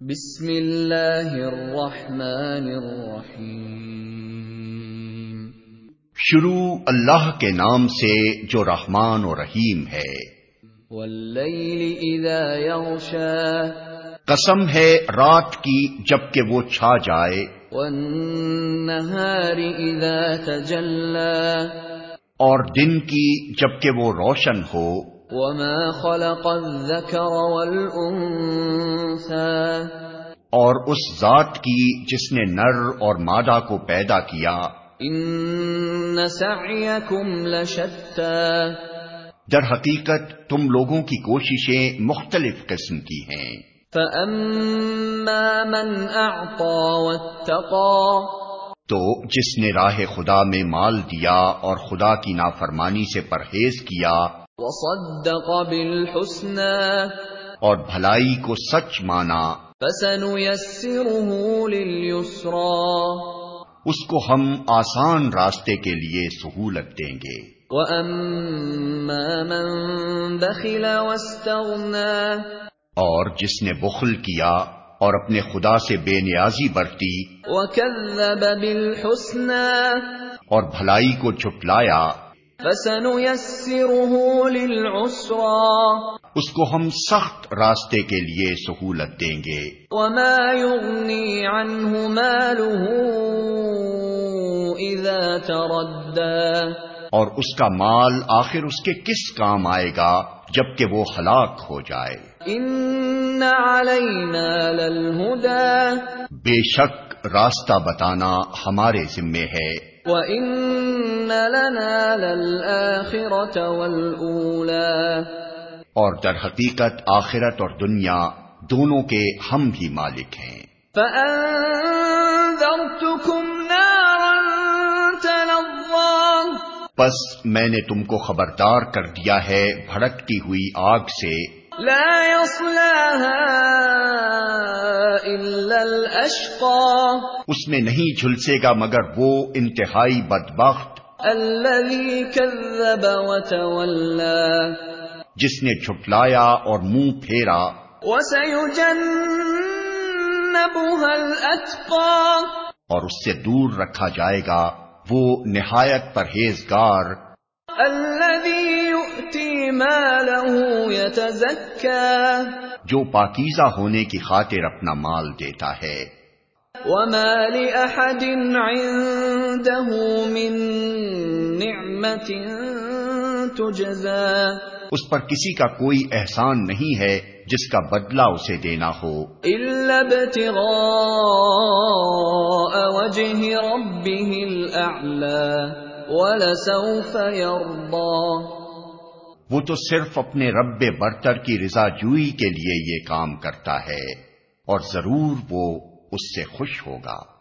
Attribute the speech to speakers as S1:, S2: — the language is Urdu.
S1: بسم اللہ الرحمن الرحیم۔
S2: شروع اللہ کے نام سے جو رحمان و رحیم ہے۔
S1: واللیل اذا یغشا۔
S2: قسم ہے رات کی جبکہ وہ چھا جائے۔
S1: والنہار اذا تجلا
S2: اور دن کی جبکہ وہ روشن ہو۔
S1: وما خلق والانثى
S2: اور اس ذات کی جس نے نر اور مادہ کو پیدا کیا۔
S1: ان سعیکم لشتا
S2: در حقیقت تم لوگوں کی کوششیں مختلف قسم کی ہیں۔
S1: فاما من اعطى واتقى۔
S2: تو جس نے راہ خدا میں مال دیا اور خدا کی نافرمانی سے پرہیز کیا
S1: وصدق بالحسنى.
S2: اور بھلائی کو سچ مانا۔
S1: فسنيسره لليسرى.
S2: اس کو ہم آسان راستے کے لیے سہولت دیں گے۔
S1: واما من بخل واستغنى.
S2: اور جس نے بخل کیا اور اپنے خدا سے بے نیازی برتی۔
S1: وكذب بالحسنى.
S2: اور بھلائی کو جھٹلایا۔
S1: للعسرى
S2: اس کو ہم سخت راستے کے لیے سہولت دیں گے۔
S1: وما يغني عنه ماله اذا تردى.
S2: اور اس کا مال آخر اس کے کس کام آئے گا جبکہ وہ ہلاک ہو جائے؟
S1: ان علينا للهدى.
S2: بے شک راستہ بتانا ہمارے ذمے ہے۔
S1: وان لنا للاخرة والاولى
S2: اور در حقیقت آخرت اور دنیا دونوں کے ہم بھی مالک ہیں۔
S1: فانذرتكم نارا تلظى۔
S2: بس میں نے تم کو خبردار کر دیا ہے بھڑکتی ہوئی آگ سے۔
S1: لا يصلها الا الاشقى
S2: اس میں نہیں جھلسے گا مگر وہ انتہائی بدبخت
S1: الذي كذب وتولى.
S2: جس نے جھٹلایا اور منہ پھیرا
S1: وسيجنبها
S2: اور اس سے دور رکھا جائے گا وہ نہایت پرہیزگار
S1: الذي يؤتي ماله
S2: جو پاکیزہ ہونے کی خاطر اپنا مال دیتا ہے۔
S1: وما لأحد عنده من نعمة تجزى۔
S2: اس پر کسی کا کوئی احسان نہیں ہے جس کا بدلہ اسے دینا ہو۔
S1: وجه ربه الأعلى ولسوف يرضى۔
S2: وہ تو صرف اپنے رب برتر کی رضا جوئی کے لیے یہ کام کرتا ہے اور ضرور وہ اس سے خوش ہوگا۔